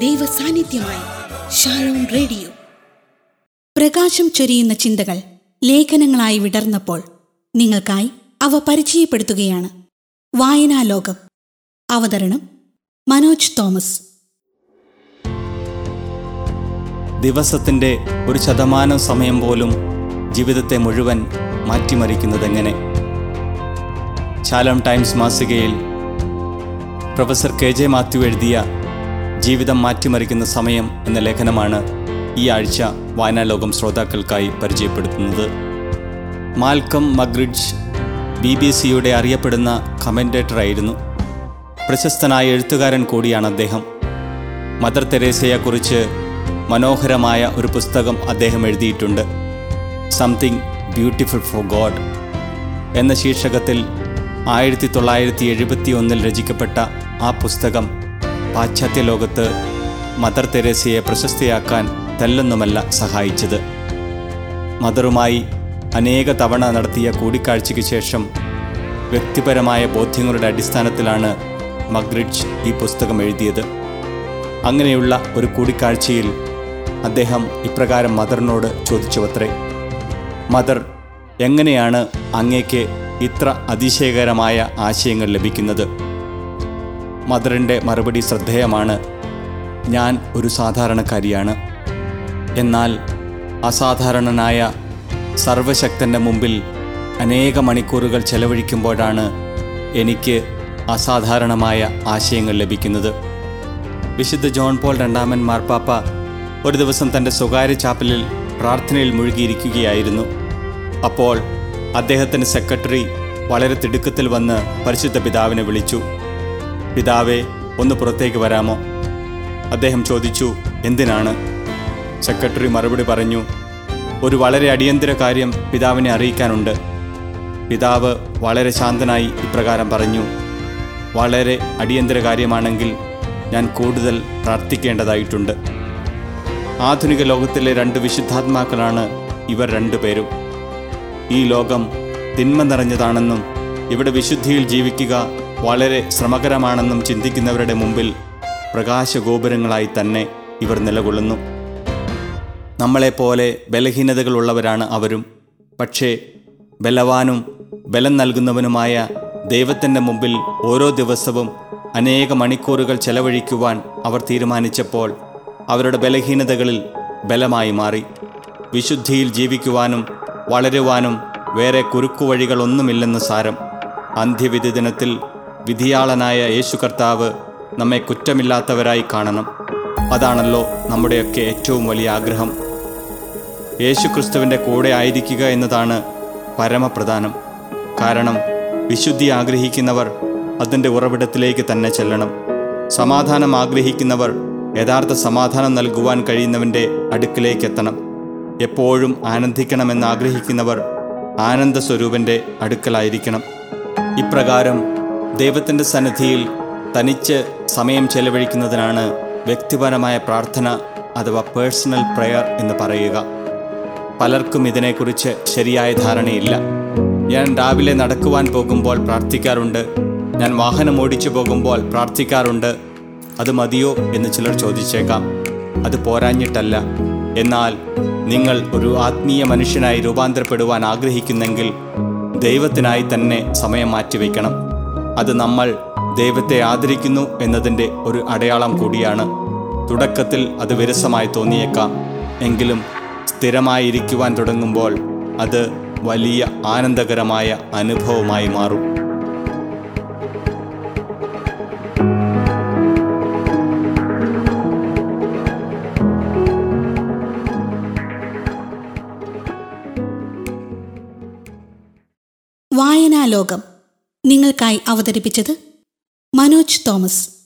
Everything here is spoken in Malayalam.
ദൈവ സാന്നിധ്യമായി റേഡിയോ. പ്രകാശം ചൊരിയുന്ന ചിന്തകൾ ലേഖനങ്ങളായി വിടർന്നപ്പോൾ നിങ്ങൾക്കായി അവ പരിചയപ്പെടുത്തുകയാണ്. വായനാലോകം അവതരണം മനോജ് തോമസ്. ദിവസത്തിന്റെ ഒരു ശതമാനം സമയം പോലും ജീവിതത്തെ മുഴുവൻ മാറ്റിമറിക്കുന്നതെങ്ങനെ? ചാലം ടൈംസ് മാസികയിൽ പ്രൊഫസർ കെ ജെ മാത്യു എഴുതിയ ജീവിതം മാറ്റിമറിക്കുന്ന സമയം എന്ന ലേഖനമാണ് ഈ ആഴ്ച വായനാലോകം ശ്രോതാക്കൾക്കായി പരിചയപ്പെടുത്തുന്നത്. മാൽക്കം മഗ്രിഡ്ജ് ബി ബി സിയുടെ അറിയപ്പെടുന്ന കമന്റേറ്ററായിരുന്നു പ്രശസ്തനായ എഴുത്തുകാരൻ കൂടിയാണ് അദ്ദേഹം. മദർ തെരേസയെക്കുറിച്ച് മനോഹരമായ ഒരു പുസ്തകം അദ്ദേഹം എഴുതിയിട്ടുണ്ട്. സംതിങ് ബ്യൂട്ടിഫുൾ ഫോർ ഗോഡ് എന്ന ശീർഷകത്തിൽ ആയിരത്തി തൊള്ളായിരത്തി എഴുപത്തി ഒന്നിൽ രചിക്കപ്പെട്ട ആ പുസ്തകം പാശ്ചാത്യ ലോകത്ത് മദർ തെരേസയെ പ്രശസ്തിയാക്കാൻ തല്ലൊന്നുമല്ല സഹായിച്ചത്. മദറുമായി അനേക തവണ നടത്തിയ കൂടിക്കാഴ്ചയ്ക്ക് ശേഷം വ്യക്തിപരമായ ബോധ്യങ്ങളുടെ അടിസ്ഥാനത്തിലാണ് മഗ്രിഡ്ജ് ഈ പുസ്തകം എഴുതിയത്. അങ്ങനെയുള്ള ഒരു കൂടിക്കാഴ്ചയിൽ അദ്ദേഹം ഇപ്രകാരം മദറിനോട് ചോദിച്ചുവത്രേ മദർ എങ്ങനെയാണ് അങ്ങേക്ക് ഇത്ര അതിശയകരമായ ആശയങ്ങൾ ലഭിക്കുന്നത്? മദറിന്റെ മറുപടി ശ്രദ്ധേയമാണ്. ഞാൻ ഒരു സാധാരണക്കാരിയാണ്. എന്നാൽ അസാധാരണനായ സർവശക്തന്റെ മുമ്പിൽ അനേക മണിക്കൂറുകൾ ചെലവഴിക്കുമ്പോഴാണ് എനിക്ക് അസാധാരണമായ ആശയങ്ങൾ ലഭിക്കുന്നത്. വിശുദ്ധ ജോൺ പോൾ രണ്ടാമൻ മാർപ്പാപ്പ ഒരു ദിവസം തന്റെ സ്വകാര്യ ചാപ്പലിൽ പ്രാർത്ഥനയിൽ മുഴുകിയിരിക്കുകയായിരുന്നു. അപ്പോൾ അദ്ദേഹത്തിന്റെ സെക്രട്ടറി വളരെ തിടുക്കത്തിൽ വന്ന് പരിശുദ്ധ പിതാവിനെ വിളിച്ചു. പിതാവെ ഒന്ന് പുറത്തേക്ക് വരാമോ? അദ്ദേഹം ചോദിച്ചു എന്തിനാണ്? സെക്രട്ടറി മറുപടി പറഞ്ഞു ഒരു വളരെ അടിയന്തര കാര്യം പിതാവിനെ അറിയിക്കാനുണ്ട്. പിതാവ് വളരെ ശാന്തനായി ഇപ്രകാരം പറഞ്ഞു വളരെ അടിയന്തര കാര്യമാണെങ്കിൽ ഞാൻ കൂടുതൽ പ്രാർത്ഥിക്കേണ്ടതായിട്ടുണ്ട്. ആധുനിക ലോകത്തിലെ രണ്ട് വിശുദ്ധാത്മാക്കളാണ് ഇവർ രണ്ടുപേരും ഈ ലോകം തിന്മ നിറഞ്ഞതാണെന്നും ഇവിടെ വിശുദ്ധിയിൽ ജീവിക്കുക വളരെ ശ്രമകരമാണെന്നും ചിന്തിക്കുന്നവരുടെ മുമ്പിൽ പ്രകാശഗോപുരങ്ങളായി തന്നെ ഇവർ നിലകൊള്ളുന്നു. നമ്മളെപ്പോലെ ബലഹീനതകളുള്ളവരാണ് അവരും. പക്ഷേ ബലവാനും ബലം നൽകുന്നവനുമായ ദൈവത്തിന്റെ മുമ്പിൽ ഓരോ ദിവസവും അനേക മണിക്കൂറുകൾ ചെലവഴിക്കുവാൻ അവർ തീരുമാനിച്ചപ്പോൾ അവരുടെ ബലഹീനതകളിൽ ബലമായി മാറി. വിശുദ്ധിയിൽ ജീവിക്കുവാനും വളരുവാനും വേറെ കുറുക്കുവഴികളൊന്നുമില്ലെന്ന് സാരം. അന്ത്യവിധി ദിനത്തിൽ വിധിയാളനായ യേശു കർത്താവ് നമ്മെ കുറ്റമില്ലാത്തവരായി കാണണം. അതാണല്ലോ നമ്മുടെയൊക്കെ ഏറ്റവും വലിയ ആഗ്രഹം. യേശു ക്രിസ്തുവിന്റെ കൂടെ ആയിരിക്കുക എന്നതാണ് പരമപ്രധാനം. കാരണം വിശുദ്ധി ആഗ്രഹിക്കുന്നവർ അതിന്റെ ഉറവിടത്തിലേക്ക് തന്നെ ചെല്ലണം. സമാധാനം ആഗ്രഹിക്കുന്നവർ യഥാർത്ഥ സമാധാനം നൽകുവാൻ കഴിയുന്നവന്റെ അടുക്കിലേക്ക് എത്തണം. എപ്പോഴും ആനന്ദിക്കണമെന്ന് ആഗ്രഹിക്കുന്നവർ ആനന്ദ സ്വരൂപന്റെ അടുക്കലായിരിക്കണം. ഇപ്രകാരം ദൈവത്തിന്റെ സന്നിധിയിൽ തനിച്ച് സമയം ചെലവഴിക്കുന്നതിനാണ് വ്യക്തിപരമായ പ്രാർത്ഥന അഥവാ പേഴ്സണൽ പ്രയർ എന്ന് പറയുക. പലർക്കും ഇതിനെക്കുറിച്ച് ശരിയായ ധാരണയില്ല. ഞാൻ രാവിലെ നടക്കുവാൻ പോകുമ്പോൾ പ്രാർത്ഥിക്കാറുണ്ട്. ഞാൻ വാഹനം ഓടിച്ചു പോകുമ്പോൾ പ്രാർത്ഥിക്കാറുണ്ട്. അത് മതിയോ എന്ന് ചിലർ ചോദിച്ചേക്കാം. അത് പോരാഞ്ഞിട്ടല്ല. എന്നാൽ നിങ്ങൾ ഒരു ആത്മീയ മനുഷ്യനായി രൂപാന്തരപ്പെടുവാൻ ആഗ്രഹിക്കുന്നെങ്കിൽ ദൈവത്തിനായി തന്നെ സമയം മാറ്റിവെക്കണം. അത് നമ്മൾ ദൈവത്തെ ആദരിക്കുന്നു എന്നതിന്റെ ഒരു അടയാളം കൂടിയാണ്. തുടക്കത്തിൽ അത് വിരസമായി തോന്നിയേക്കാം. എങ്കിലും സ്ഥിരമായിരിക്കുവാൻ തുടങ്ങുമ്പോൾ അത് വലിയ ആനന്ദകരമായ അനുഭവമായി മാറും. വായനാ ലോകം നിങ്ങൾക്കായി അവതരിപ്പിച്ചത് മനോജ് തോമസ്.